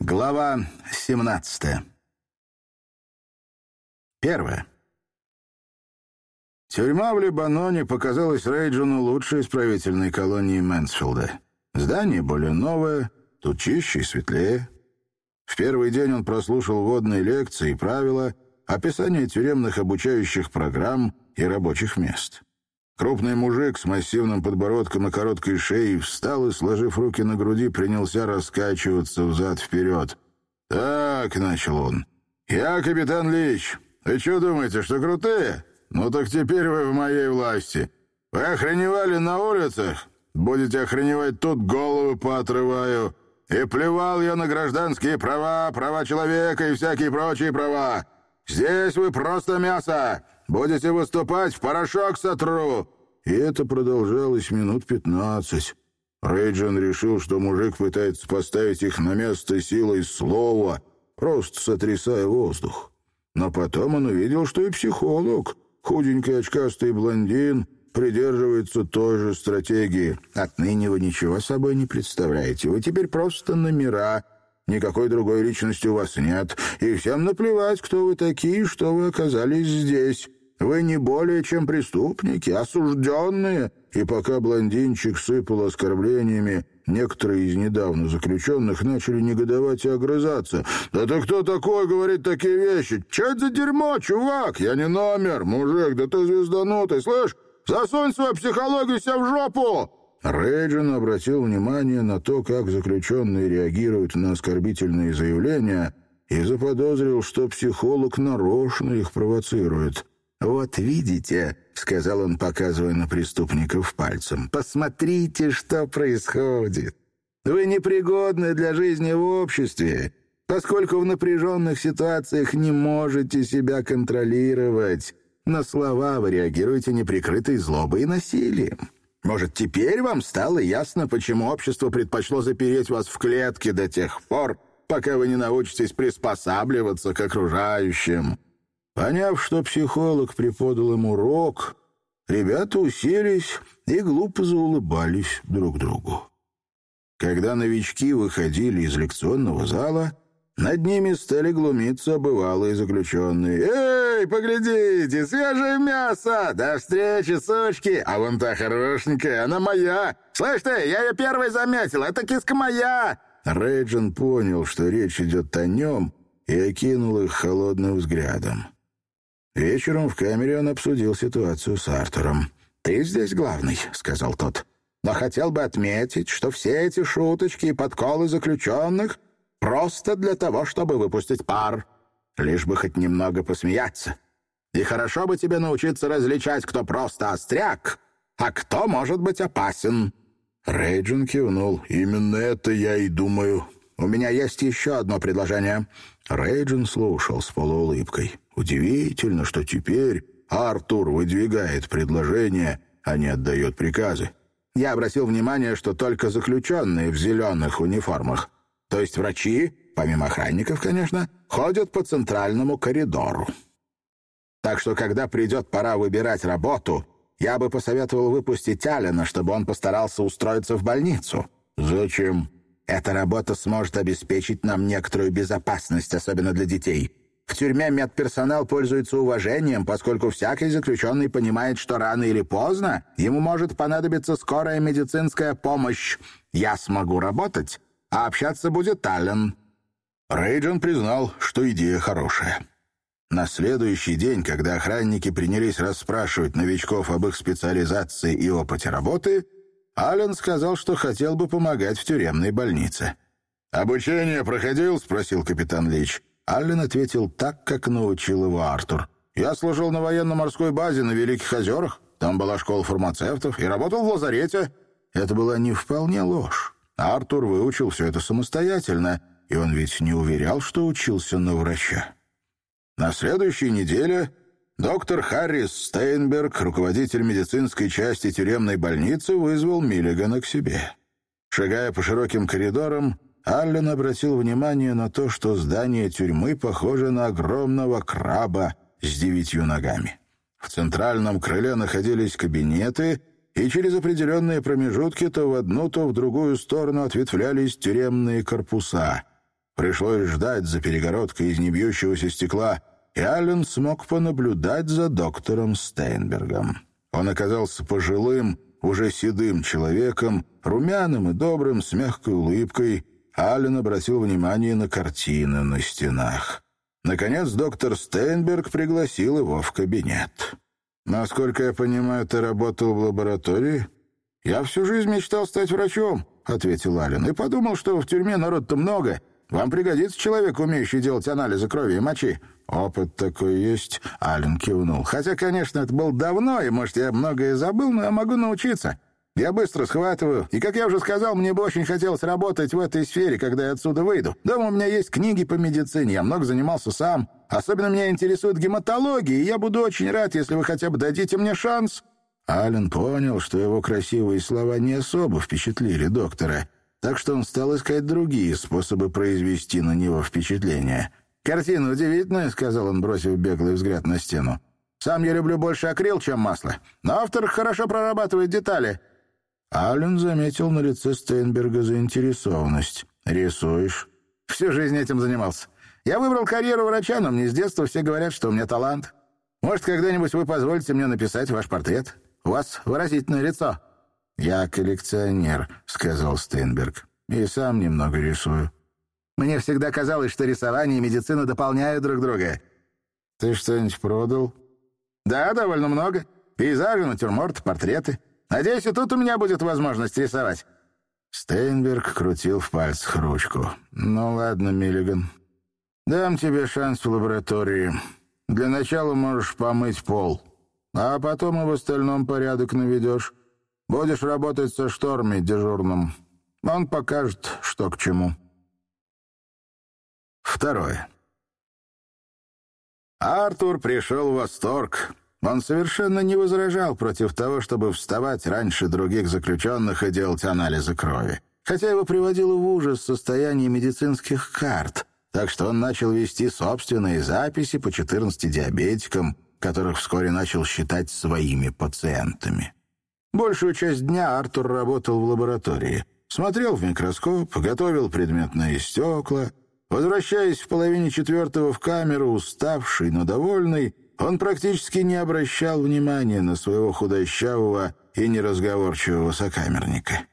Глава 17. Первое. Тюрьма в Лебаноне показалась Рейджину лучшей исправительной колонии Мэнсфилда. Здание более новое, тут чище и светлее. В первый день он прослушал водные лекции и правила, описание тюремных обучающих программ и рабочих мест. Крупный мужик с массивным подбородком и короткой шеей встал и, сложив руки на груди, принялся раскачиваться взад-вперед. «Так», — начал он, — «я капитан Лич. Вы что думаете, что крутые? Ну так теперь вы в моей власти. Вы охреневали на улицах? Будете охреневать тут, головы поотрываю. И плевал я на гражданские права, права человека и всякие прочие права. Здесь вы просто мясо. Будете выступать, в порошок сотру!» И это продолжалось минут пятнадцать. Рейджин решил, что мужик пытается поставить их на место силой слова, просто сотрясая воздух. Но потом он увидел, что и психолог, худенький очкастый блондин, придерживается той же стратегии. Отныне вы ничего собой не представляете. Вы теперь просто номера. Никакой другой личности у вас нет. И всем наплевать, кто вы такие, что вы оказались здесь. Вы не более чем преступники, осужденные». И пока блондинчик сыпал оскорблениями, некоторые из недавно заключенных начали негодовать и огрызаться. «Да ты кто такой, говорит такие вещи? Че это за дерьмо, чувак? Я не номер, мужик, да ты звезданутый, слышь? Засунь свою психологию себе в жопу!» Рейджин обратил внимание на то, как заключенные реагируют на оскорбительные заявления, и заподозрил, что психолог нарочно их провоцирует. «Вот видите», — сказал он, показывая на преступников пальцем, «посмотрите, что происходит. Вы непригодны для жизни в обществе, поскольку в напряженных ситуациях не можете себя контролировать. На слова вы реагируете неприкрытой злобой и насилием. Может, теперь вам стало ясно, почему общество предпочло запереть вас в клетке до тех пор, пока вы не научитесь приспосабливаться к окружающим?» Поняв, что психолог преподал им урок, ребята уселись и глупо заулыбались друг другу. Когда новички выходили из лекционного зала, над ними стали глумиться бывалые заключенные. «Эй, поглядите, свежее мясо! До встречи, сучки! А вон та хорошенькая, она моя! Слышь ты, я ее первой заметил, это киска моя!» Рейджин понял, что речь идет о нем, и окинул их холодным взглядом. Вечером в камере он обсудил ситуацию с Артуром. «Ты здесь главный», — сказал тот. «Но хотел бы отметить, что все эти шуточки и подколы заключенных просто для того, чтобы выпустить пар, лишь бы хоть немного посмеяться. И хорошо бы тебе научиться различать, кто просто остряк, а кто может быть опасен». Рейджин кивнул. «Именно это я и думаю. У меня есть еще одно предложение». Рейджин слушал с полуулыбкой. Удивительно, что теперь Артур выдвигает предложения, а не отдает приказы. Я обратил внимание, что только заключенные в зеленых униформах, то есть врачи, помимо охранников, конечно, ходят по центральному коридору. Так что, когда придет пора выбирать работу, я бы посоветовал выпустить Алина, чтобы он постарался устроиться в больницу. Зачем? Эта работа сможет обеспечить нам некоторую безопасность, особенно для детей. В тюрьме медперсонал пользуется уважением, поскольку всякий заключенный понимает, что рано или поздно ему может понадобиться скорая медицинская помощь. Я смогу работать, а общаться будет Таллен». Рейджин признал, что идея хорошая. На следующий день, когда охранники принялись расспрашивать новичков об их специализации и опыте работы, Аллен сказал, что хотел бы помогать в тюремной больнице. «Обучение проходил?» — спросил капитан Лич. Аллен ответил так, как научил его Артур. «Я служил на военно-морской базе на Великих озерах. Там была школа фармацевтов и работал в лазарете». Это была не вполне ложь. Артур выучил все это самостоятельно, и он ведь не уверял, что учился на врача. На следующей неделе доктор Харрис Стейнберг, руководитель медицинской части тюремной больницы, вызвал Миллигана к себе. Шагая по широким коридорам, Аллен обратил внимание на то, что здание тюрьмы похоже на огромного краба с девятью ногами. В центральном крыле находились кабинеты, и через определенные промежутки то в одну, то в другую сторону ответвлялись тюремные корпуса. Пришлось ждать за перегородкой из небьющегося стекла, и Аллен смог понаблюдать за доктором Стейнбергом. Он оказался пожилым, уже седым человеком, румяным и добрым, с мягкой улыбкой. Аллен обратил внимание на картины на стенах. Наконец доктор Стейнберг пригласил его в кабинет. «Насколько я понимаю, ты работал в лаборатории?» «Я всю жизнь мечтал стать врачом», — ответил Аллен, «и подумал, что в тюрьме народ-то много. Вам пригодится человек, умеющий делать анализы крови и мочи». «Опыт такой есть», — Аллен кивнул. «Хотя, конечно, это было давно, и, может, я многое забыл, но я могу научиться. Я быстро схватываю, и, как я уже сказал, мне бы очень хотелось работать в этой сфере, когда я отсюда выйду. Дома у меня есть книги по медицине, я много занимался сам. Особенно меня интересует гематология, и я буду очень рад, если вы хотя бы дадите мне шанс». Ален понял, что его красивые слова не особо впечатлили доктора, так что он стал искать другие способы произвести на него впечатление. «Картина удивительная», — сказал он, бросив беглый взгляд на стену. «Сам я люблю больше акрил, чем масло, но автор хорошо прорабатывает детали». Аллен заметил на лице Стейнберга заинтересованность. «Рисуешь?» «Всю жизнь этим занимался. Я выбрал карьеру врача, но мне с детства все говорят, что у меня талант. Может, когда-нибудь вы позволите мне написать ваш портрет? У вас выразительное лицо». «Я коллекционер», — сказал Стейнберг. «И сам немного рисую». «Мне всегда казалось, что рисование и медицина дополняют друг друга». «Ты что-нибудь продал?» «Да, довольно много. Пейзажи, натюрморты, портреты». Надеюсь, и тут у меня будет возможность рисовать». Стейнберг крутил в пальцах ручку. «Ну ладно, Миллиган. Дам тебе шанс в лаборатории. Для начала можешь помыть пол, а потом и в остальном порядок наведешь. Будешь работать со Шторми дежурным. Он покажет, что к чему». Второе. Артур пришел в восторг. Он совершенно не возражал против того, чтобы вставать раньше других заключенных и делать анализы крови. Хотя его приводило в ужас состояние медицинских карт, так что он начал вести собственные записи по 14 диабетикам, которых вскоре начал считать своими пациентами. Большую часть дня Артур работал в лаборатории. Смотрел в микроскоп, готовил предметные стекла. Возвращаясь в половине четвертого в камеру, уставший, но довольный, он практически не обращал внимания на своего худощавого и неразговорчивого сокамерника.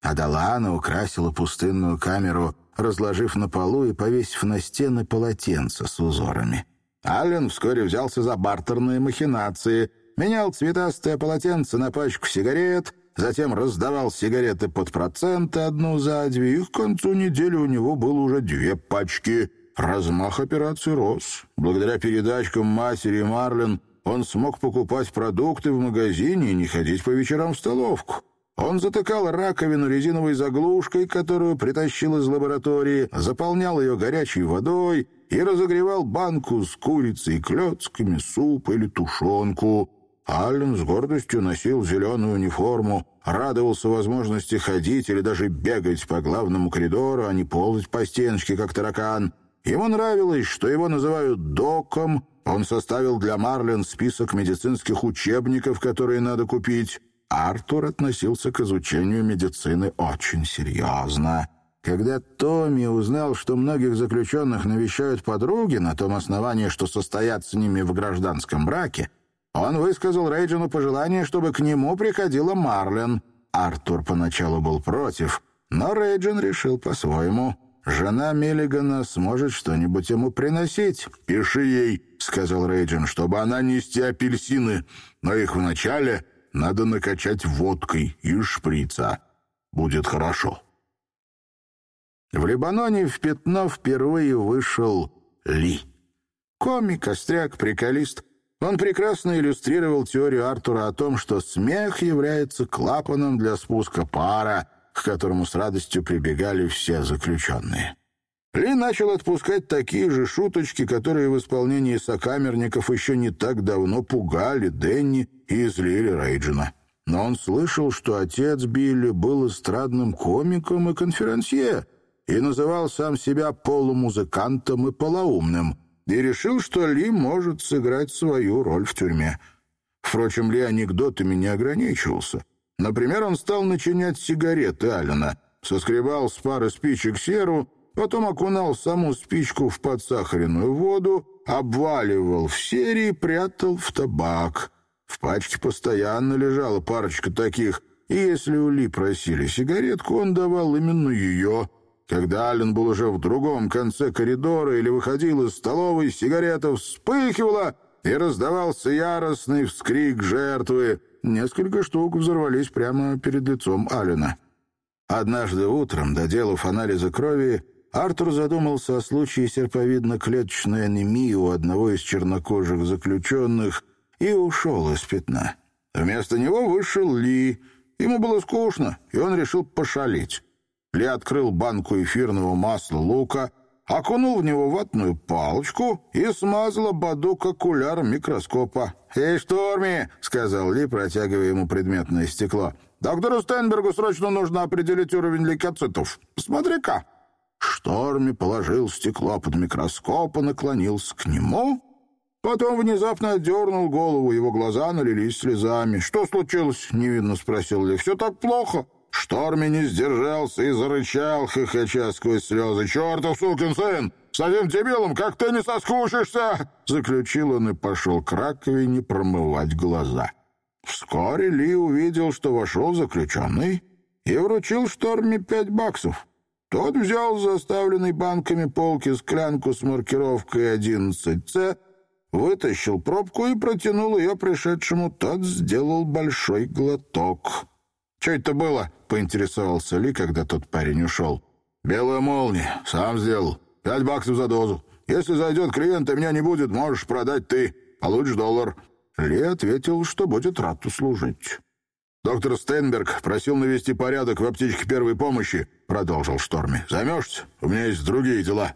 Адалана украсила пустынную камеру, разложив на полу и повесив на стены полотенца с узорами. Аллен вскоре взялся за бартерные махинации, менял цветастое полотенце на пачку сигарет, затем раздавал сигареты под проценты одну за две, и к концу недели у него было уже две пачки — Размах операции рос. Благодаря передачкам матери Марлен он смог покупать продукты в магазине и не ходить по вечерам в столовку. Он затыкал раковину резиновой заглушкой, которую притащил из лаборатории, заполнял ее горячей водой и разогревал банку с курицей, клетками, суп или тушенку. Аллен с гордостью носил зеленую униформу, радовался возможности ходить или даже бегать по главному коридору, а не ползать по стеночке, как таракан — Ему нравилось, что его называют «доком», он составил для Марлен список медицинских учебников, которые надо купить. Артур относился к изучению медицины очень серьезно. Когда Томми узнал, что многих заключенных навещают подруги на том основании, что состоят с ними в гражданском браке, он высказал Рейджину пожелание, чтобы к нему приходила Марлен. Артур поначалу был против, но Рейджин решил по-своему. Жена Миллигана сможет что-нибудь ему приносить. «Пиши ей», — сказал Рейджин, — «чтобы она нести апельсины, но их вначале надо накачать водкой и шприца. Будет хорошо». В Лебаноне в пятно впервые вышел Ли. Комик, остряк, приколист. Он прекрасно иллюстрировал теорию Артура о том, что смех является клапаном для спуска пара, к которому с радостью прибегали все заключенные. Ли начал отпускать такие же шуточки, которые в исполнении сокамерников еще не так давно пугали Денни и злили Рейджина. Но он слышал, что отец Билли был эстрадным комиком и конферансье, и называл сам себя полумузыкантом и полоумным, и решил, что Ли может сыграть свою роль в тюрьме. Впрочем, Ли анекдотами не ограничивался — Например, он стал начинять сигареты Аллена, соскребал с пары спичек серу, потом окунал саму спичку в подсахаренную воду, обваливал в серии и прятал в табак. В пачке постоянно лежала парочка таких, и если у Ли просили сигаретку, он давал именно ее. Когда Аллен был уже в другом конце коридора или выходил из столовой, сигарета вспыхивала, и раздавался яростный вскрик жертвы. Несколько штук взорвались прямо перед лицом Аллена. Однажды утром, доделав анализы крови, Артур задумался о случае серповидно-клеточной анемии у одного из чернокожих заключенных и ушел из пятна. Вместо него вышел Ли. Ему было скучно, и он решил пошалить. Ли открыл банку эфирного масла лука, окунул в него ватную палочку и смазал ободок окуляр микроскопа. «Эй, Шторми!» — сказал Ли, протягивая ему предметное стекло. «Доктору Стенбергу срочно нужно определить уровень лейкоцитов. Смотри-ка!» Шторми положил стекло под микроскоп и наклонился к нему. Потом внезапно отдернул голову, его глаза налились слезами. «Что случилось?» — невинно спросил Ли. «Все так плохо?» Шторми не сдержался и зарычал, хохоча сквозь слезы. «Чертов сукин сын! С этим дебилом как ты не соскучишься!» Заключил он и пошел к раковине промывать глаза. Вскоре Ли увидел, что вошел заключенный и вручил Шторме пять баксов. Тот взял заставленный банками полки склянку с маркировкой 11С, вытащил пробку и протянул ее пришедшему. Тот сделал большой глоток. «Что это было?» — поинтересовался Ли, когда тот парень ушел. «Белая молния. Сам сделал. Пять баксов за дозу. Если зайдет клиент, и меня не будет, можешь продать ты. Получишь доллар». Ли ответил, что будет рад услужить. «Доктор Стенберг просил навести порядок в аптечке первой помощи», — продолжил Шторми. «Займешься? У меня есть другие дела».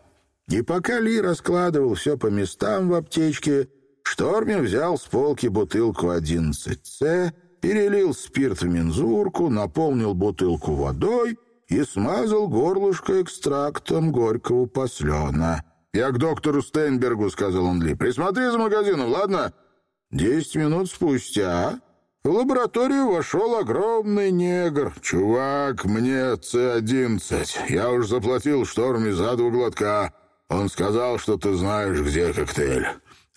И пока Ли раскладывал все по местам в аптечке, Шторми взял с полки бутылку 11С перелил спирт в мензурку, наполнил бутылку водой и смазал горлышко экстрактом горького послена. «Я к доктору Стейнбергу», — сказал он Ли. «Присмотри за магазином, ладно?» Десять минут спустя в лабораторию вошел огромный негр. «Чувак, мне С-11. Я уж заплатил шторме за два глотка. Он сказал, что ты знаешь, где коктейль.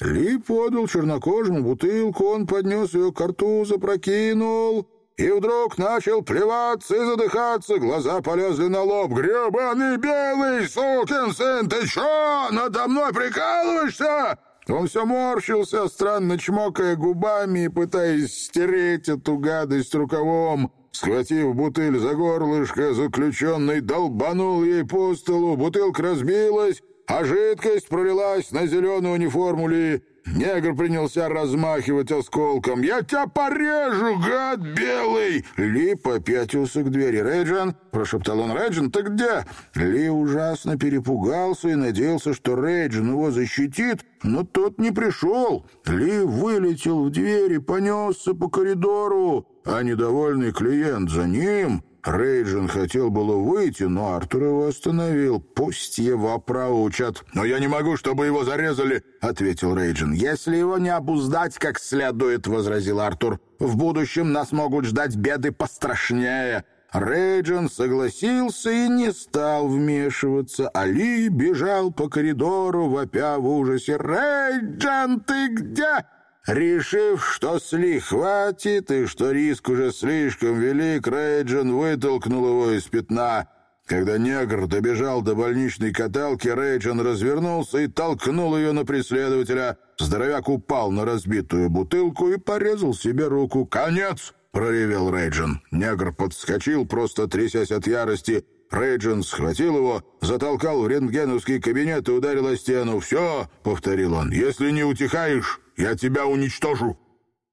Ли подал чернокожему бутылку, он поднес ее к рту, запрокинул, и вдруг начал плеваться и задыхаться, глаза полезли на лоб. «Гребаный белый сукин сын, ты что, надо мной прикалываешься?» Он все морщился, странно чмокая губами и пытаясь стереть эту гадость рукавом. Схватив бутыль за горлышко, заключенный долбанул ей по столу, бутылка разбилась, а жидкость пролилась на зеленую униформу Ли. Негр принялся размахивать осколком. «Я тебя порежу, гад белый!» Ли попятился к двери. «Рейджин!» — прошептал он. «Рейджин, ты где?» Ли ужасно перепугался и надеялся, что Рейджин его защитит, но тот не пришел. Ли вылетел в дверь и понесся по коридору, а недовольный клиент за ним Рейджин хотел было выйти, но Артур его остановил. «Пусть его проучат». «Но я не могу, чтобы его зарезали», — ответил Рейджин. «Если его не обуздать как следует», — возразил Артур, «в будущем нас могут ждать беды пострашнее». Рейджин согласился и не стал вмешиваться. А Ли бежал по коридору, вопя в ужасе. «Рейджин, ты где?» Решив, что с Ли хватит и что риск уже слишком велик, Рейджин вытолкнул его из пятна. Когда негр добежал до больничной каталки, Рейджин развернулся и толкнул ее на преследователя. Здоровяк упал на разбитую бутылку и порезал себе руку. «Конец!» — проревел Рейджин. Негр подскочил, просто трясясь от ярости. Рейджин схватил его, затолкал в рентгеновский кабинет и ударил о стену. «Все!» — повторил он. «Если не утихаешь, я тебя уничтожу!»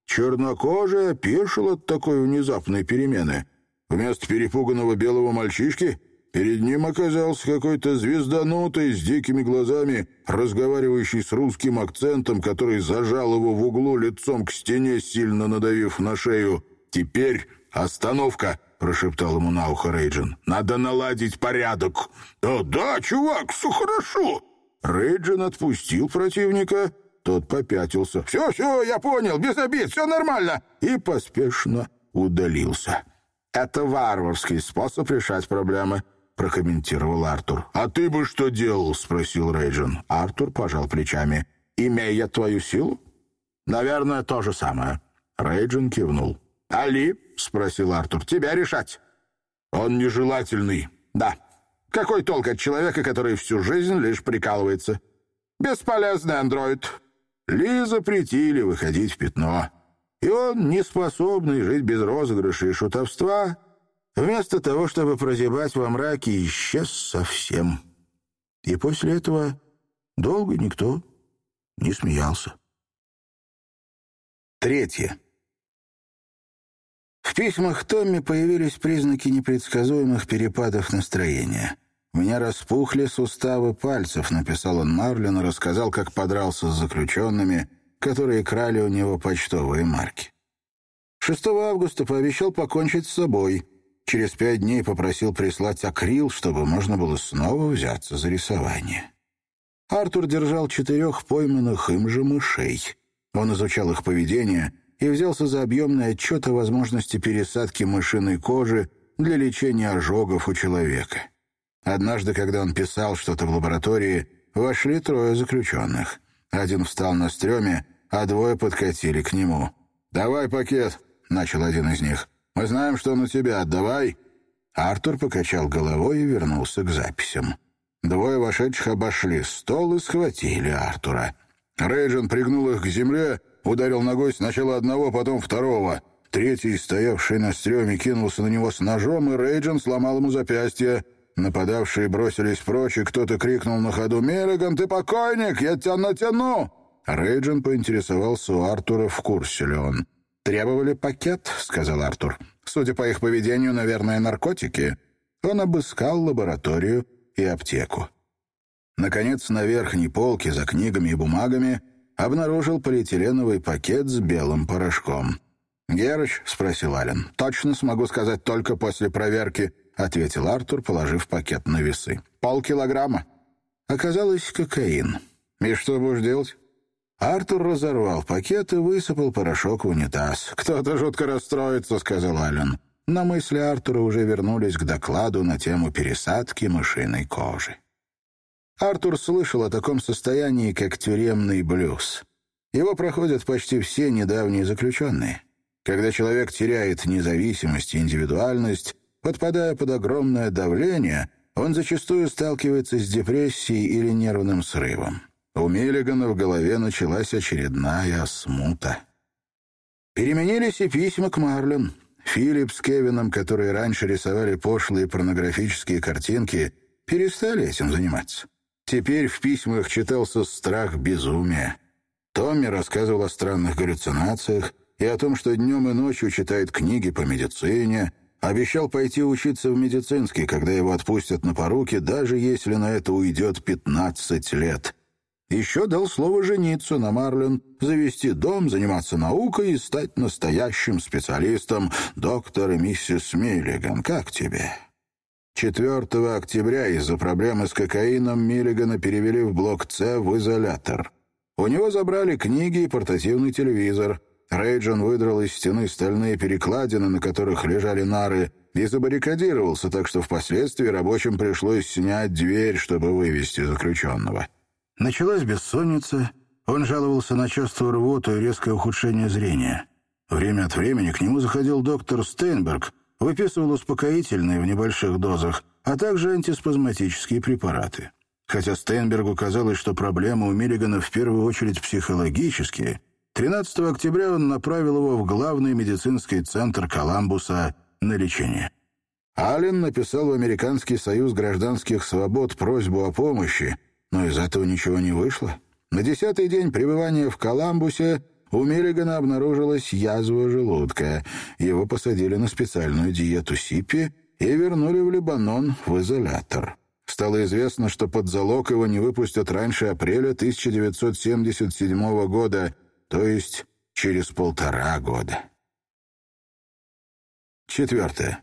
Чернокожая опешил от такой внезапной перемены. Вместо перепуганного белого мальчишки перед ним оказался какой-то звезданутый с дикими глазами, разговаривающий с русским акцентом, который зажал его в углу лицом к стене, сильно надавив на шею. «Теперь остановка!» — прошептал ему на ухо Рейджин. «Надо наладить порядок». «Да, да, чувак, все хорошо». Рейджин отпустил противника тот попятился. «Все, все, я понял, без обид, все нормально!» И поспешно удалился. «Это варварский способ решать проблемы. прокомментировал Артур. «А ты бы что делал?» — спросил Рейджин. Артур пожал плечами. «Имея твою силу?» «Наверное, то же самое». Рейджин кивнул. «Али?» — спросил Артур. «Тебя решать». «Он нежелательный». «Да. Какой толк от человека, который всю жизнь лишь прикалывается?» «Бесполезный андроид». Ли запретили выходить в пятно. И он, неспособный жить без розыгрыша и шутовства, вместо того, чтобы прозябать во мраке, исчез совсем. И после этого долго никто не смеялся. Третье. В письмах Томми появились признаки непредсказуемых перепадов настроения. «У меня распухли суставы пальцев», — написал он Марлину, рассказал, как подрался с заключенными, которые крали у него почтовые марки. 6 августа пообещал покончить с собой. Через пять дней попросил прислать акрил, чтобы можно было снова взяться за рисование. Артур держал четырех пойманных им же мышей. Он изучал их поведение и взялся за объемный отчет о возможности пересадки мышиной кожи для лечения ожогов у человека. Однажды, когда он писал что-то в лаборатории, вошли трое заключенных. Один встал на стреме, а двое подкатили к нему. «Давай пакет», — начал один из них. «Мы знаем, что он у тебя. Отдавай». Артур покачал головой и вернулся к записям. Двое вошедших обошли стол и схватили Артура. Рейджин пригнул их к земле, ударил ногой сначала одного, потом второго. Третий, стоявший на стреме, кинулся на него с ножом, и Рейджин сломал ему запястье. Нападавшие бросились прочь, и кто-то крикнул на ходу «Миллиган, ты покойник! Я тебя натяну!» Рейджин поинтересовался у Артура, в курсе ли он. «Требовали пакет», — сказал Артур. «Судя по их поведению, наверное, наркотики». Он обыскал лабораторию и аптеку. Наконец, на верхней полке за книгами и бумагами обнаружил полиэтиленовый пакет с белым порошком. «Герыч?» — спросил Ален. «Точно смогу сказать только после проверки», — ответил Артур, положив пакет на весы. «Полкилограмма». Оказалось, кокаин. «И что будешь делать?» Артур разорвал пакет и высыпал порошок в унитаз. «Кто-то жутко расстроится», — сказал Ален. Но мысли Артура уже вернулись к докладу на тему пересадки мышиной кожи. Артур слышал о таком состоянии, как тюремный блюз. Его проходят почти все недавние заключенные. Когда человек теряет независимость и индивидуальность, подпадая под огромное давление, он зачастую сталкивается с депрессией или нервным срывом. У Миллигана в голове началась очередная смута. Переменились и письма к Марлен. Филипп с Кевином, которые раньше рисовали пошлые порнографические картинки, перестали этим заниматься. Теперь в письмах читался страх безумия. Томми рассказывал о странных галлюцинациях и о том, что днем и ночью читает книги по медицине, обещал пойти учиться в медицинский, когда его отпустят на поруки, даже если на это уйдет 15 лет. Еще дал слово жениться на Марлен, завести дом, заниматься наукой и стать настоящим специалистом. Доктор и миссис Миллиган, как тебе? 4 октября из-за проблемы с кокаином Миллигана перевели в блок С в изолятор. У него забрали книги и портативный телевизор. Рейджин выдрал из стены стальные перекладины, на которых лежали нары, и забаррикадировался, так что впоследствии рабочим пришлось снять дверь, чтобы вывести заключенного. Началась бессонница, он жаловался на частую рвоту и резкое ухудшение зрения. Время от времени к нему заходил доктор Стейнберг, выписывал успокоительные в небольших дозах, а также антиспазматические препараты. Хотя Стейнбергу казалось, что проблемы у Миллигана в первую очередь психологические, 13 октября он направил его в главный медицинский центр Коламбуса на лечение. Аллен написал в Американский союз гражданских свобод просьбу о помощи, но из этого ничего не вышло. На десятый день пребывания в Коламбусе у Миллигана обнаружилась язва желудка. Его посадили на специальную диету СИПИ и вернули в Лебанон в изолятор. Стало известно, что под залог его не выпустят раньше апреля 1977 года, то есть через полтора года. Четвертое.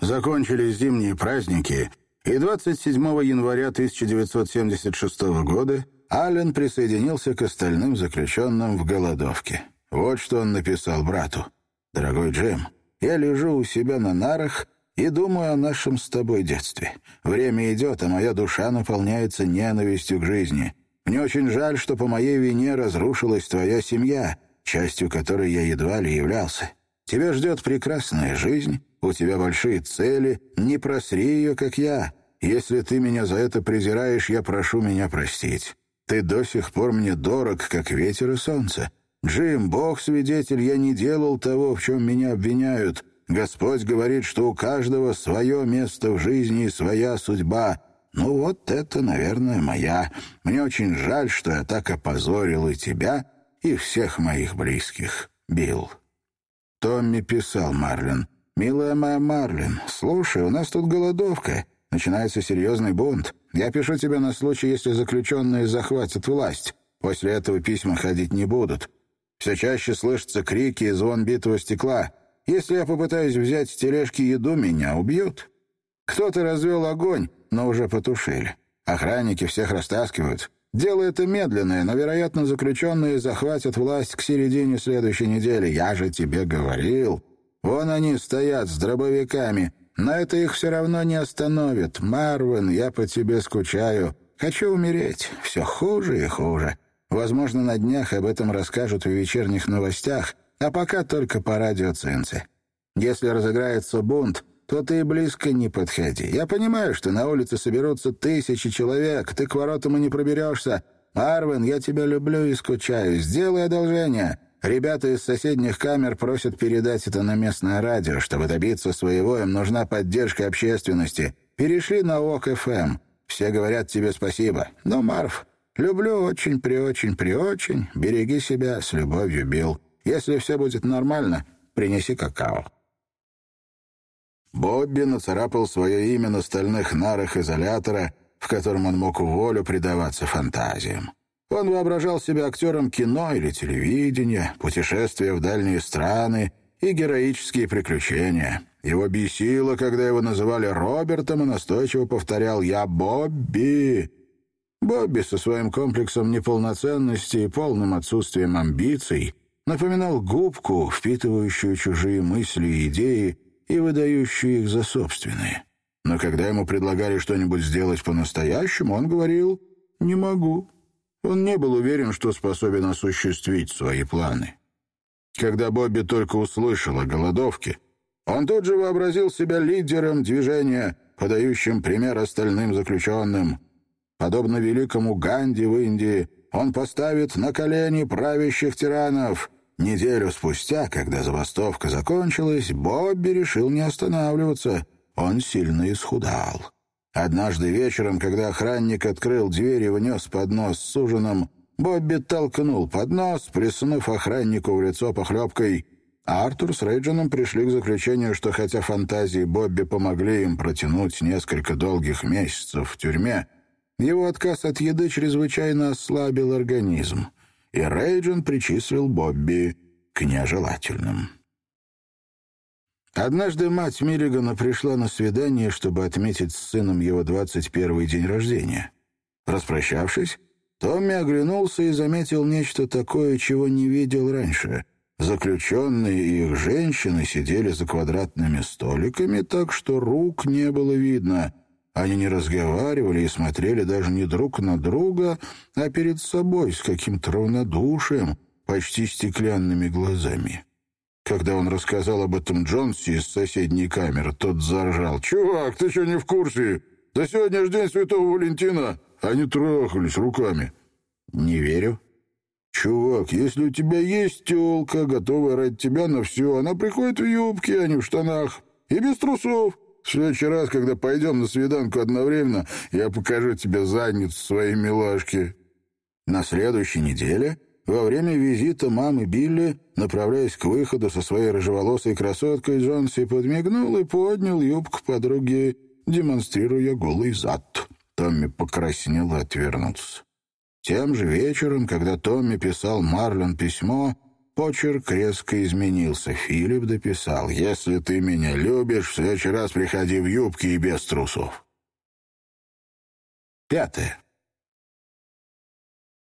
Закончились зимние праздники, и 27 января 1976 года Аллен присоединился к остальным заключенным в голодовке. Вот что он написал брату. «Дорогой Джим, я лежу у себя на нарах и думаю о нашем с тобой детстве. Время идет, а моя душа наполняется ненавистью к жизни. Мне очень жаль, что по моей вине разрушилась твоя семья, частью которой я едва ли являлся. Тебя ждет прекрасная жизнь, у тебя большие цели, не просри ее, как я. Если ты меня за это презираешь, я прошу меня простить. Ты до сих пор мне дорог, как ветер и солнце. Джим, Бог свидетель, я не делал того, в чем меня обвиняют. Господь говорит, что у каждого свое место в жизни и своя судьба. Ну вот это, наверное, моя. Мне очень жаль, что я так опозорил и тебя, и всех моих близких. Билл. Томми писал Марлин. «Милая моя Марлин, слушай, у нас тут голодовка. Начинается серьезный бунт. Я пишу тебе на случай, если заключенные захватят власть. После этого письма ходить не будут. Все чаще слышатся крики и звон битого стекла. Если я попытаюсь взять с тележки еду, меня убьют. Кто-то развел огонь, но уже потушили. Охранники всех растаскивают. Дело это медленное, но, вероятно, заключенные захватят власть к середине следующей недели. Я же тебе говорил. Вон они стоят с дробовиками. Но это их все равно не остановит. Марвин, я по тебе скучаю. Хочу умереть. Все хуже и хуже. Возможно, на днях об этом расскажут в вечерних новостях, а пока только по радиоцензе. Если разыграется бунт, то ты близко не подходи. Я понимаю, что на улице соберутся тысячи человек, ты к воротам и не проберешься. Арвин, я тебя люблю и скучаю. Сделай одолжение. Ребята из соседних камер просят передать это на местное радио. Чтобы добиться своего, им нужна поддержка общественности. Перешли на ОК-ФМ. Все говорят тебе спасибо. Но, Марв, люблю очень-преочень-преочень. Береги себя. С любовью, Билл. Если все будет нормально, принеси какао». Бобби нацарапал свое имя на стальных нарах изолятора, в котором он мог волю предаваться фантазиям. Он воображал себя актером кино или телевидения, путешествия в дальние страны и героические приключения. Его бесило, когда его называли Робертом, и настойчиво повторял «Я Бобби». Бобби со своим комплексом неполноценности и полным отсутствием амбиций напоминал губку, впитывающую чужие мысли и идеи и выдающую их за собственные. Но когда ему предлагали что-нибудь сделать по-настоящему, он говорил «не могу». Он не был уверен, что способен осуществить свои планы. Когда Бобби только услышал о голодовке, он тут же вообразил себя лидером движения, подающим пример остальным заключенным. Подобно великому Ганди в Индии, он поставит на колени правящих тиранов — Неделю спустя, когда забастовка закончилась, Бобби решил не останавливаться. Он сильно исхудал. Однажды вечером, когда охранник открыл дверь и внес поднос с ужином, Бобби толкнул поднос, плеснув охраннику в лицо похлебкой. Артур с Рейджином пришли к заключению, что хотя фантазии Бобби помогли им протянуть несколько долгих месяцев в тюрьме, его отказ от еды чрезвычайно ослабил организм и Рейджин причислил Бобби к нежелательным. Однажды мать Миллигана пришла на свидание, чтобы отметить с сыном его 21-й день рождения. Распрощавшись, Томми оглянулся и заметил нечто такое, чего не видел раньше. Заключенные и их женщины сидели за квадратными столиками, так что рук не было видно. Они не разговаривали и смотрели даже не друг на друга, а перед собой с каким-то равнодушием, почти стеклянными глазами. Когда он рассказал об этом Джонси из соседней камеры, тот заржал. «Чувак, ты что, не в курсе? Да сегодня же день Святого Валентина!» Они трахались руками. «Не верю». «Чувак, если у тебя есть телка, готовая ради тебя на все, она приходит в юбке, а не в штанах, и без трусов». В следующий раз, когда пойдем на свиданку одновременно, я покажу тебе задницу своей милашки». На следующей неделе, во время визита мамы Билли, направляясь к выходу со своей рыжеволосой красоткой, Джонси подмигнул и поднял юбку подруги, демонстрируя голый зад. Томми покраснел и отвернулся. Тем же вечером, когда Томми писал Марлен письмо, Почерк резко изменился. Филипп дописал, «Если ты меня любишь, в следующий раз приходи в юбке и без трусов». Пятое.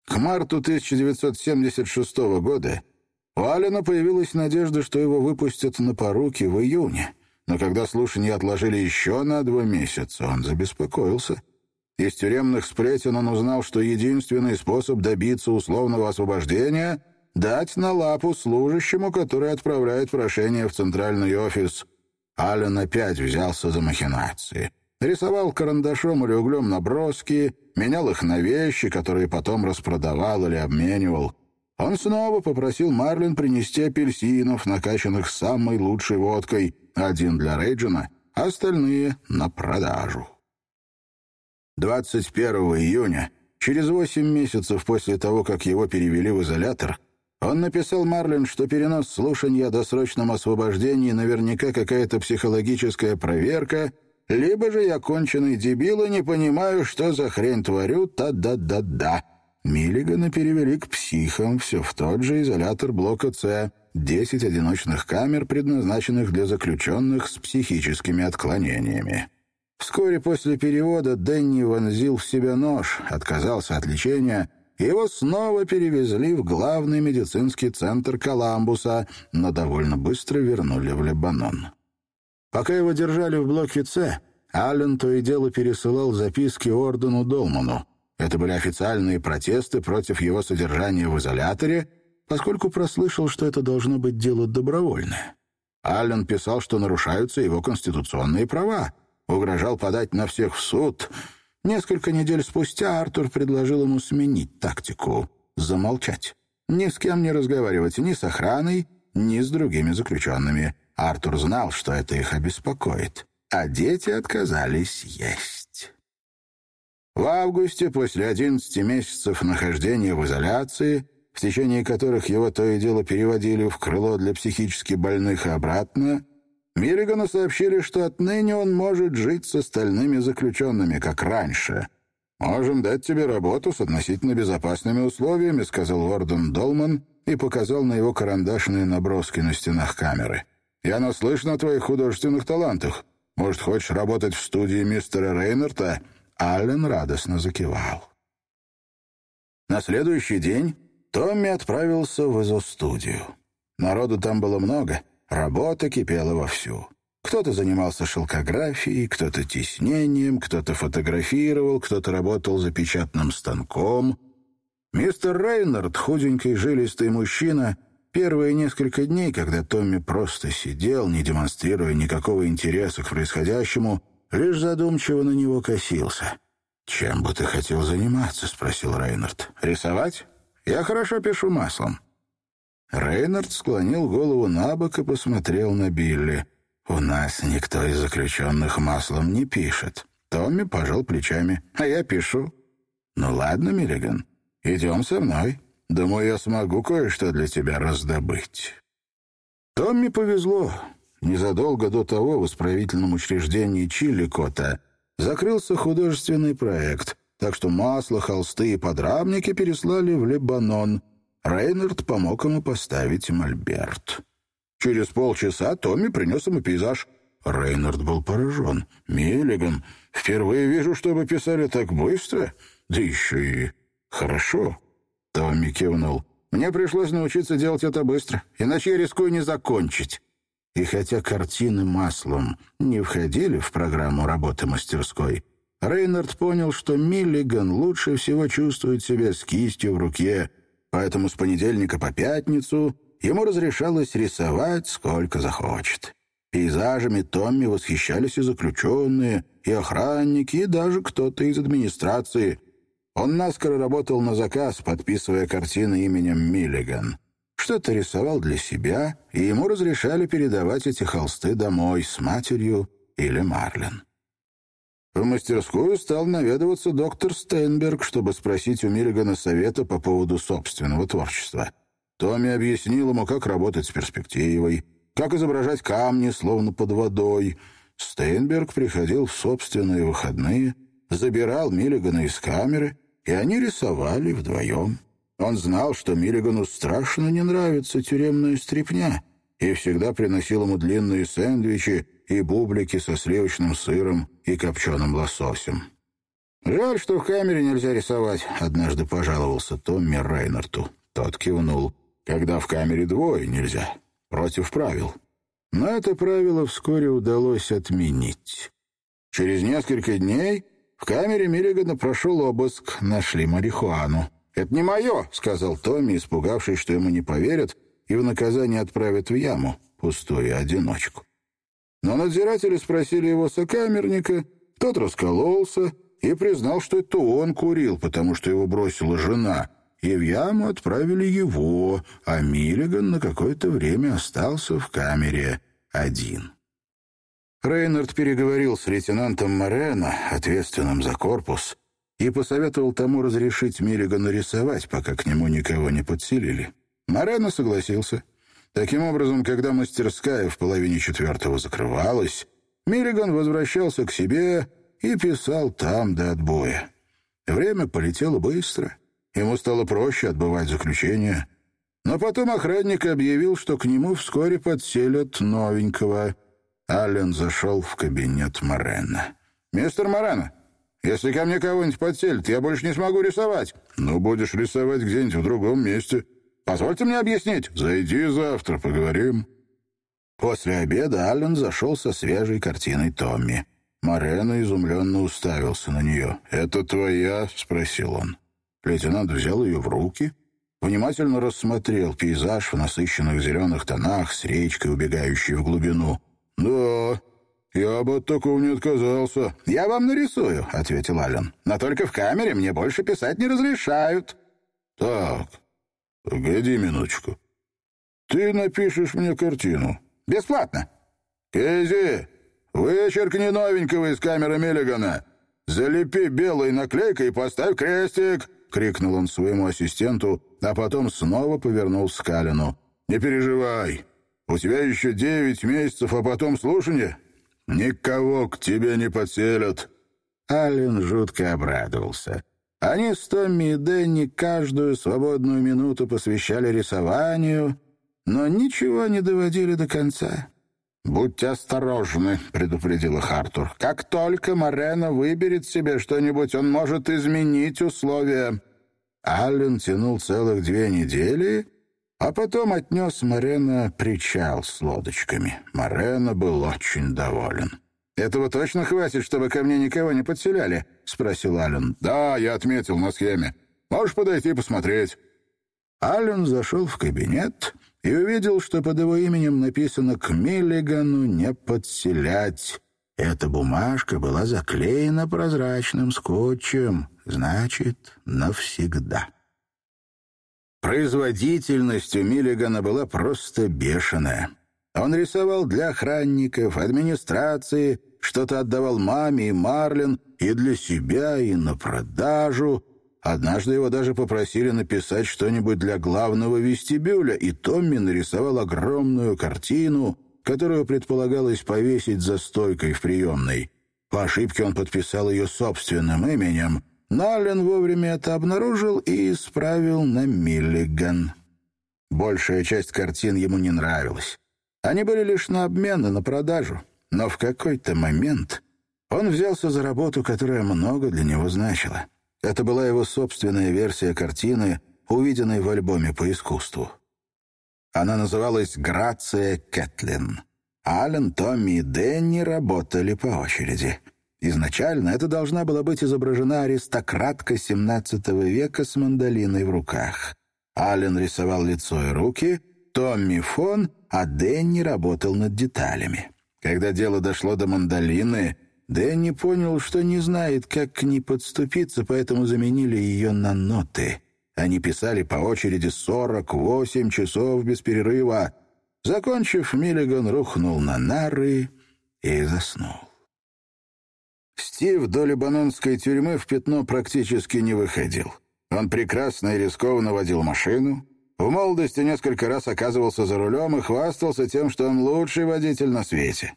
К марту 1976 года у Алина появилась надежда, что его выпустят на поруки в июне. но когда слушания отложили еще на два месяца, он забеспокоился. Из тюремных сплетен он узнал, что единственный способ добиться условного освобождения — дать на лапу служащему, который отправляет прошение в центральный офис. Аллен опять взялся за махинации. Рисовал карандашом или углем наброски, менял их на вещи, которые потом распродавал или обменивал. Он снова попросил Марлин принести апельсинов, накачанных самой лучшей водкой, один для Рейджина, остальные — на продажу. 21 июня, через восемь месяцев после того, как его перевели в изолятор, он написал Марлин, что перенос слушания о досрочном освобождении наверняка какая-то психологическая проверка, либо же я конченый дебил и не понимаю, что за хрень творю, та-да-да-да. Миллигана перевели к психам, все в тот же изолятор блока «С», 10 одиночных камер, предназначенных для заключенных с психическими отклонениями. Вскоре после перевода Дэнни вонзил в себя нож, отказался от лечения, его снова перевезли в главный медицинский центр Коламбуса, но довольно быстро вернули в Лебанон. Пока его держали в блоке «С», Аллен то и дело пересылал записки Ордену Долману. Это были официальные протесты против его содержания в изоляторе, поскольку прослышал, что это должно быть дело добровольное. Аллен писал, что нарушаются его конституционные права, угрожал подать на всех в суд. Несколько недель спустя Артур предложил ему сменить тактику — замолчать. Ни с кем не разговаривать, ни с охраной, ни с другими заключенными. Артур знал, что это их обеспокоит. А дети отказались есть. В августе, после 11 месяцев нахождения в изоляции, в течение которых его то и дело переводили в крыло для психически больных и обратно, Миллигану сообщили, что отныне он может жить с остальными заключенными, как раньше. «Можем дать тебе работу с относительно безопасными условиями», сказал Уорден Долман и показал на его карандашные наброски на стенах камеры. «Я наслышан о твоих художественных талантах. Может, хочешь работать в студии мистера Рейнарта?» Аллен радостно закивал. На следующий день Томми отправился в изо-студию. Народу там было много — Работа кипела вовсю. Кто-то занимался шелкографией, кто-то тиснением, кто-то фотографировал, кто-то работал за печатным станком. Мистер Рейнард, худенький жилистый мужчина, первые несколько дней, когда Томми просто сидел, не демонстрируя никакого интереса к происходящему, лишь задумчиво на него косился. «Чем бы ты хотел заниматься?» — спросил Рейнард. «Рисовать? Я хорошо пишу маслом». Рейнард склонил голову на бок и посмотрел на Билли. «У нас никто из заключенных маслом не пишет». Томми пожал плечами. «А я пишу». «Ну ладно, Миллиган, идем со мной. Думаю, я смогу кое-что для тебя раздобыть». Томми повезло. Незадолго до того в исправительном учреждении Чиликота закрылся художественный проект, так что масло, холсты и подрамники переслали в Лебанон — Рейнард помог ему поставить мольберт. Через полчаса Томми принес ему пейзаж. Рейнард был поражен. «Миллиган, впервые вижу, чтобы писали так быстро, да еще и хорошо». Томми кивнул. «Мне пришлось научиться делать это быстро, иначе я рискую не закончить». И хотя картины маслом не входили в программу работы мастерской, Рейнард понял, что Миллиган лучше всего чувствует себя с кистью в руке — поэтому с понедельника по пятницу ему разрешалось рисовать сколько захочет. Пейзажами Томми восхищались и заключенные, и охранники, и даже кто-то из администрации. Он наскоро работал на заказ, подписывая картины именем Миллиган. Что-то рисовал для себя, и ему разрешали передавать эти холсты домой с матерью или Марлен. В мастерскую стал наведываться доктор Стейнберг, чтобы спросить у Миллигана совета по поводу собственного творчества. Томми объяснил ему, как работать с перспективой, как изображать камни, словно под водой. Стейнберг приходил в собственные выходные, забирал Миллигана из камеры, и они рисовали вдвоем. Он знал, что Миллигану страшно не нравится тюремная стряпня, и всегда приносил ему длинные сэндвичи, и бублики со сливочным сыром и копченым лососем. «Жаль, что в камере нельзя рисовать», — однажды пожаловался Томми Рейнарту. Тот кивнул. «Когда в камере двое, нельзя. Против правил». Но это правило вскоре удалось отменить. Через несколько дней в камере Миллигана прошел обыск, нашли марихуану. «Это не мое», — сказал Томми, испугавшись, что ему не поверят и в наказание отправят в яму, пустую одиночку. Но надзиратели спросили его сокамерника, тот раскололся и признал, что это он курил, потому что его бросила жена, и в яму отправили его, а Миллиган на какое-то время остался в камере один. Рейнард переговорил с лейтенантом Морено, ответственным за корпус, и посоветовал тому разрешить Миллигану рисовать, пока к нему никого не подселили. Морено согласился. Таким образом, когда мастерская в половине четвертого закрывалась, Миллиган возвращался к себе и писал там до отбоя. Время полетело быстро. Ему стало проще отбывать заключение. Но потом охранник объявил, что к нему вскоре подселят новенького. Аллен зашел в кабинет Морена. «Мистер Морено, если ко мне кого-нибудь подселят, я больше не смогу рисовать». «Ну, будешь рисовать где-нибудь в другом месте. Позвольте мне объяснить. Зайди завтра, поговорим». После обеда Аллен зашел со свежей картиной Томми. Морено изумленно уставился на нее. «Это твоя?» — спросил он. Лейтенант взял ее в руки, внимательно рассмотрел пейзаж в насыщенных зеленых тонах с речкой, убегающей в глубину. «Да, я бы от такого не отказался». «Я вам нарисую», — ответил Аллен. «Но только в камере мне больше писать не разрешают». «Так, погоди минуточку. Ты напишешь мне картину?» «Бесплатно». «Кейзи, вычеркни новенького из камеры Миллигана. Залепи белой наклейкой и поставь крестик». — крикнул он своему ассистенту, а потом снова повернулся к. «Не переживай. У тебя еще девять месяцев, а потом слушание. Никого к тебе не подселят». Ален жутко обрадовался. Они с Томми и Дэнни каждую свободную минуту посвящали рисованию, но ничего не доводили до конца. «Будьте осторожны», — предупредил их Артур. «Как только Морено выберет себе что-нибудь, он может изменить условия». Аллен тянул целых две недели, а потом отнес Морено причал с лодочками. Морено был очень доволен. «Этого точно хватит, чтобы ко мне никого не подселяли?» — спросил Аллен. «Да, я отметил на схеме. Можешь подойти и посмотреть». Аллен зашел в кабинет и увидел, что под его именем написано «К Миллигану не подселять». Эта бумажка была заклеена прозрачным скотчем, значит, навсегда. Производительность у Миллигана была просто бешеная. Он рисовал для охранников, администрации, что-то отдавал маме и Марлин, и для себя, и на продажу — Однажды его даже попросили написать что-нибудь для главного вестибюля, и Томми нарисовал огромную картину, которую предполагалось повесить за стойкой в приемной. По ошибке он подписал ее собственным именем, но Аллен вовремя это обнаружил и исправил на Миллиган. Большая часть картин ему не нравилась. Они были лишь на обмен и на продажу. Но в какой-то момент он взялся за работу, которая много для него значила — это была его собственная версия картины, увиденной в альбоме по искусству. Она называлась «Грация Кэтлин». Аллен, Томми и Дэнни работали по очереди. Изначально это должна была быть изображена аристократка XVII века с мандолиной в руках. Аллен рисовал лицо и руки, Томми — фон, а Дэнни работал над деталями. Когда дело дошло до мандолины, Дэнни понял, что не знает, как к ней подступиться, поэтому заменили ее на ноты. Они писали по очереди 48 часов без перерыва. Закончив, Миллиган рухнул на нары и заснул. Стив до либанонской тюрьмы в пятно практически не выходил. Он прекрасно и рискованно водил машину. В молодости несколько раз оказывался за рулем и хвастался тем, что он лучший водитель на свете.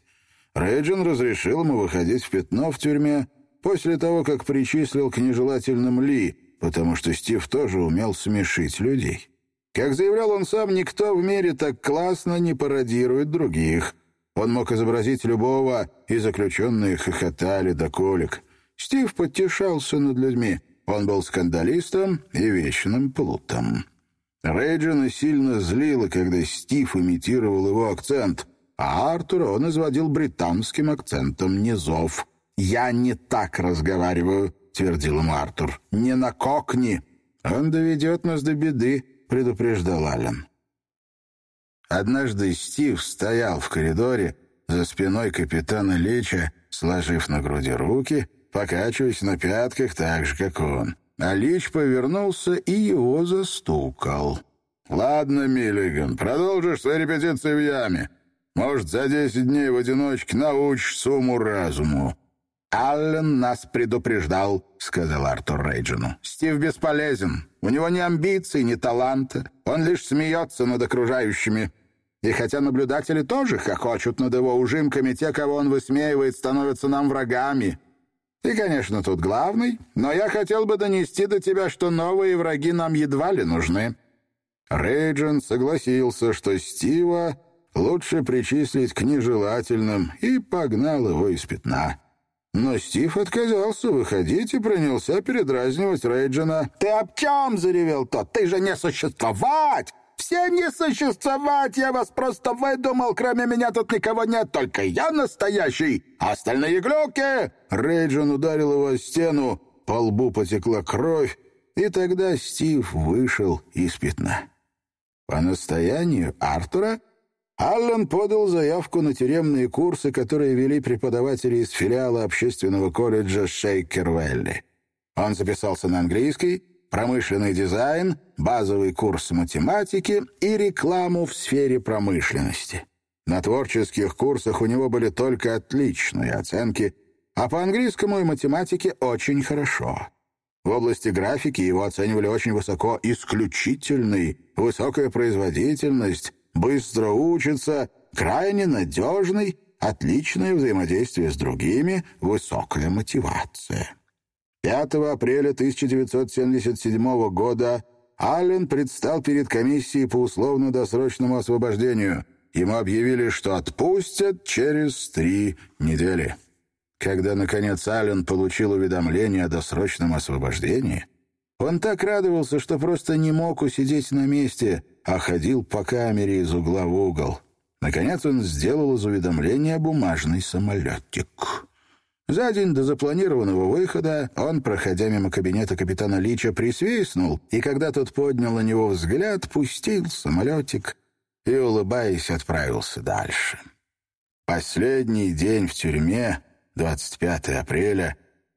Рейджин разрешил ему выходить в пятно в тюрьме после того, как причислил к нежелательным Ли, потому что Стив тоже умел смешить людей. Как заявлял он сам, никто в мире так классно не пародирует других. Он мог изобразить любого, и заключенные хохотали до колик. Стив подтешался над людьми. Он был скандалистом и вечным плутом. Рейджина сильно злило, когда Стив имитировал его акцент — а Артура он изводил британским акцентом низов. «Я не так разговариваю», — твердил ему Артур. «Не на кокни». «Он доведет нас до беды», — предупреждал Аллен. Однажды Стив стоял в коридоре за спиной капитана Лича, сложив на груди руки, покачиваясь на пятках так же, как он. А Лич повернулся и его застукал. «Ладно, Миллиган, продолжишь свои репетиции в яме. Может, за десять дней в одиночке научишься уму-разуму». «Аллен нас предупреждал», — сказал Артур Рейджину. «Стив бесполезен. У него ни амбиций, ни таланта. Он лишь смеется над окружающими. И хотя наблюдатели тоже хохочут над его ужимками, те, кого он высмеивает, становятся нам врагами. И, конечно, тут главный, но я хотел бы донести до тебя, что новые враги нам едва ли нужны». Рейджин согласился, что Стива лучше причислить к нежелательным, и погнал его из пятна. Но Стив отказался выходить и принялся передразнивать Рейджина. «Ты об чем?» — заревел тот. «Ты же не существовать! Все не существовать! Я вас просто выдумал! Кроме меня тут никого нет, только я настоящий! А остальные глюки!» Рейджин ударил его о стену, по лбу потекла кровь, и тогда Стив вышел из пятна. По настоянию Артура Аллен подал заявку на тюремные курсы, которые вели преподаватели из филиала общественного колледжа Шейкер-Вэлли. Он записался на английский, промышленный дизайн, базовый курс математики и рекламу в сфере промышленности. На творческих курсах у него были только отличные оценки, а по английскому и математике очень хорошо. В области графики его оценивали очень высоко «исключительный», «высокая производительность», быстро учится, крайне надежный, отличное взаимодействие с другими, высокая мотивация. 5 апреля 1977 года Аллен предстал перед комиссией по условно-досрочному освобождению. Ему объявили, что отпустят через три недели. Когда, наконец, Аллен получил уведомление о досрочном освобождении, он так радовался, что просто не мог усидеть на месте — а ходил по камере из угла в угол. Наконец он сделал из уведомления бумажный самолетик. За день до запланированного выхода он, проходя мимо кабинета капитана Лича, присвистнул, и когда тот поднял на него взгляд, пустил самолетик и, улыбаясь, отправился дальше. Последний день в тюрьме, 25 апреля,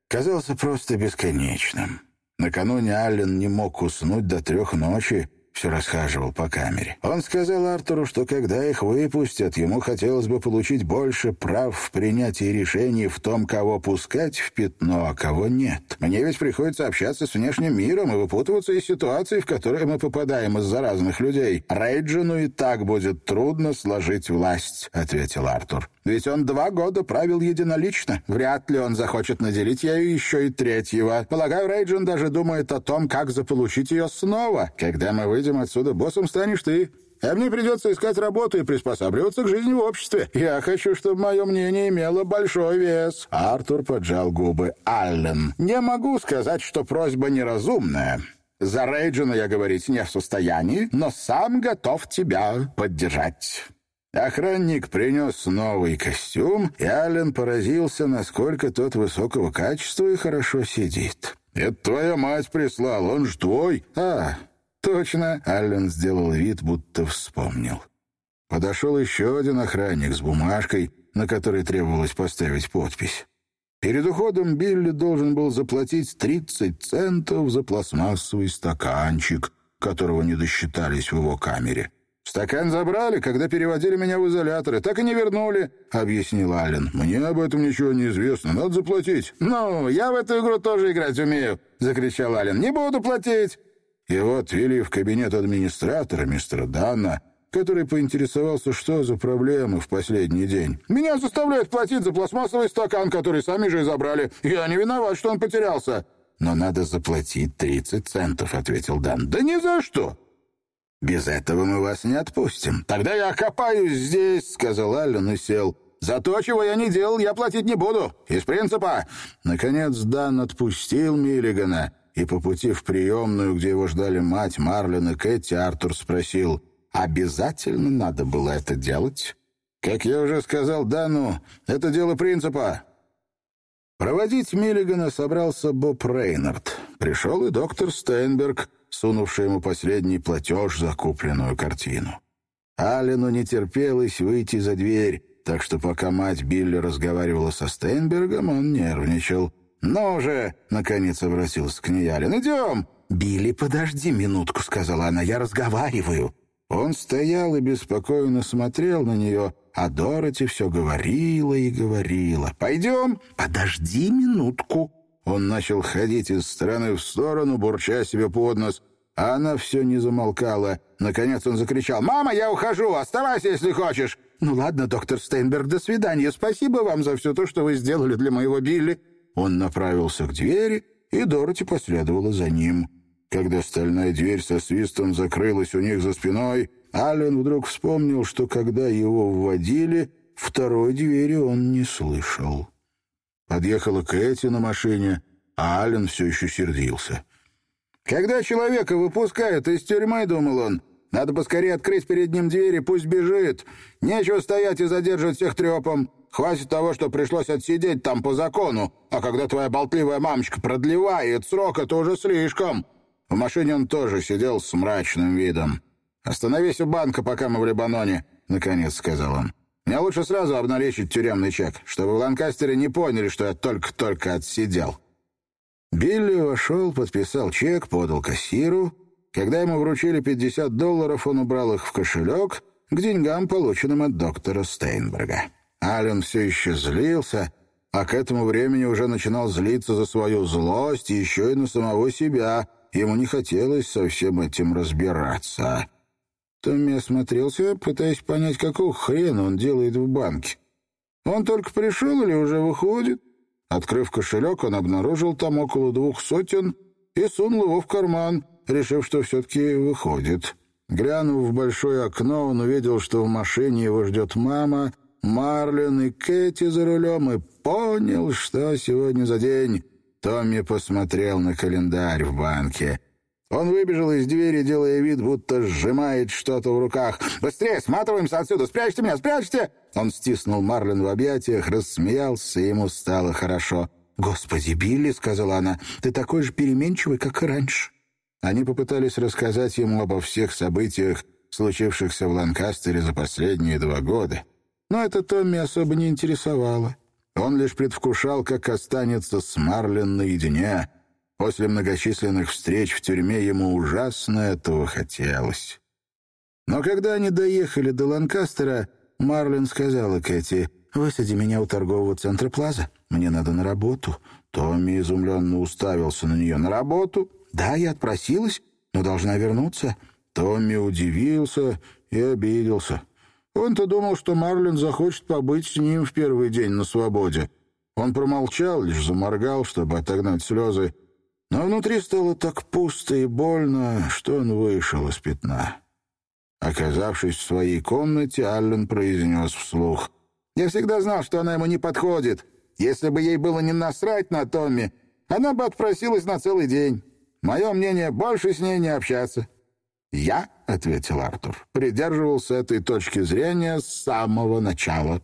казался просто бесконечным. Накануне Аллен не мог уснуть до трех ночи, все расхаживал по камере. Он сказал Артуру, что когда их выпустят, ему хотелось бы получить больше прав в принятии решений в том, кого пускать в пятно, а кого нет. Мне ведь приходится общаться с внешним миром и выпутываться из ситуаций, в которые мы попадаем из-за разных людей. Рейджину и так будет трудно сложить власть, — ответил Артур. Ведь он два года правил единолично. Вряд ли он захочет наделить ею еще и третьего. Полагаю, Рейджин даже думает о том, как заполучить ее снова. Когда мы выйдем отсюда, боссом станешь ты. А мне придется искать работу и приспосабливаться к жизни в обществе. Я хочу, чтобы мое мнение имело большой вес». Артур поджал губы. «Аллен, не могу сказать, что просьба неразумная». За Рейджина я говорить не в состоянии, но сам готов тебя поддержать. Охранник принес новый костюм, и Аллен поразился, насколько тот высокого качества и хорошо сидит. «Это твоя мать прислала, он ж твой». «А, точно», — Аллен сделал вид, будто вспомнил. Подошел еще один охранник с бумажкой, на которой требовалось поставить подпись. Перед уходом Билли должен был заплатить 30 центов за пластмассовый стаканчик, которого не досчитались в его камере. «Стакан забрали, когда переводили меня в изоляторы. Так и не вернули», — объяснил Аллен. «Мне об этом ничего не известно. Надо заплатить». «Ну, я в эту игру тоже играть умею», — закричал Аллен. «Не буду платить». Его отвели в кабинет администратора, мистера Данна, который поинтересовался, что за проблемы в последний день. «Меня заставляют платить за пластмассовый стакан, который сами же и забрали. Я не виноват, что он потерялся». «Но надо заплатить 30 центов», — ответил Дан. «Да ни за что. «Без этого мы вас не отпустим». «Тогда я копаюсь здесь», — сказал Аллен и сел. «За то, чего я не делал, я платить не буду. Из принципа». Наконец Дан отпустил Миллигана, и по пути в приемную, где его ждали мать, Марлин и Кэти, Артур спросил, «Обязательно надо было это делать?» Как я уже сказал Дану, это дело принципа. Проводить Миллигана собрался Боб Рейнард. Пришел и доктор Стейнберг, сунувший ему последний платеж за купленную картину. Аллену не терпелось выйти за дверь, так что пока мать Билли разговаривала со Стейнбергом, он нервничал. «Ну же!» — наконец обратился к ней Аллен. «Идем!» «Билли, подожди минутку», — сказала она, — «я разговариваю». Он стоял и беспокойно смотрел на нее, а Дороти все говорила и говорила. «Пойдем?» «Подожди минутку». Он начал ходить из стороны в сторону, бурча себе под нос, а она все не замолкала. Наконец он закричал. «Мама, я ухожу! Оставайся, если хочешь!» «Ну ладно, доктор Стейнберг, до свидания. Спасибо вам за все то, что вы сделали для моего Билли». Он направился к двери, и Дороти последовала за ним. Когда стальная дверь со свистом закрылась у них за спиной, Аллен вдруг вспомнил, что когда его вводили, второй двери он не слышал. Подъехала Кэти на машине, а Аллен все еще сердился. «Когда человека выпускают из тюрьмы, — думал он, — надо поскорее открыть перед ним двери, пусть бежит. Нечего стоять и задерживать всех трепом. Хватит того, что пришлось отсидеть там по закону, а когда твоя болтливая мамочка продлевает срок, это уже слишком». В машине он тоже сидел с мрачным видом. «Остановись у банка, пока мы в Лебаноне», — наконец сказал он. «Мне лучше сразу обналичить тюремный чек, чтобы в Ланкастере не поняли, что я только-только отсидел». Билли вошел, подписал чек, подал кассиру. Когда ему вручили 50 долларов, он убрал их в кошелек к деньгам, полученным от доктора Стейнберга. Аллен все еще злился, а к этому времени уже начинал злиться за свою злость и еще и на самого себя — Ему не хотелось со всем этим разбираться. Томми осмотрелся, пытаясь понять, какого хрена он делает в банке. Он только пришел или уже выходит? Открыв кошелек, он обнаружил там около двух сотен и сунул его в карман, решив, что все-таки выходит. Глянув в большое окно, он увидел, что в машине его ждет мама, Марлен и Кэти за рулем, и понял, что сегодня за день. Томми посмотрел на календарь в банке. Он выбежал из двери, делая вид, будто сжимает что-то в руках. «Быстрее, сматываемся отсюда! Спрячьте меня, спрячьте!» Он стиснул Марлин в объятиях, рассмеялся, и ему стало хорошо. «Господи, Билли!» — сказала она. «Ты такой же переменчивый, как и раньше». Они попытались рассказать ему обо всех событиях, случившихся в Ланкастере за последние два года. Но это Томми особо не интересовало. Он лишь предвкушал, как останется с Марлин наедине. После многочисленных встреч в тюрьме ему ужасно этого хотелось. Но когда они доехали до Ланкастера, Марлин сказала Кэти, «Высади меня у торгового центра Плаза. Мне надо на работу». Томми изумленно уставился на нее. «На работу?» «Да, я отпросилась, но должна вернуться». Томми удивился и обиделся. Он-то думал, что Марлин захочет побыть с ним в первый день на свободе. Он промолчал, лишь заморгал, чтобы отогнать слезы. Но внутри стало так пусто и больно, что он вышел из пятна. Оказавшись в своей комнате, Аллен произнес вслух. «Я всегда знал, что она ему не подходит. Если бы ей было не насрать на Томми, она бы отпросилась на целый день. Мое мнение, больше с ней не общаться». «Я», — ответил Артур, — «придерживался этой точки зрения с самого начала».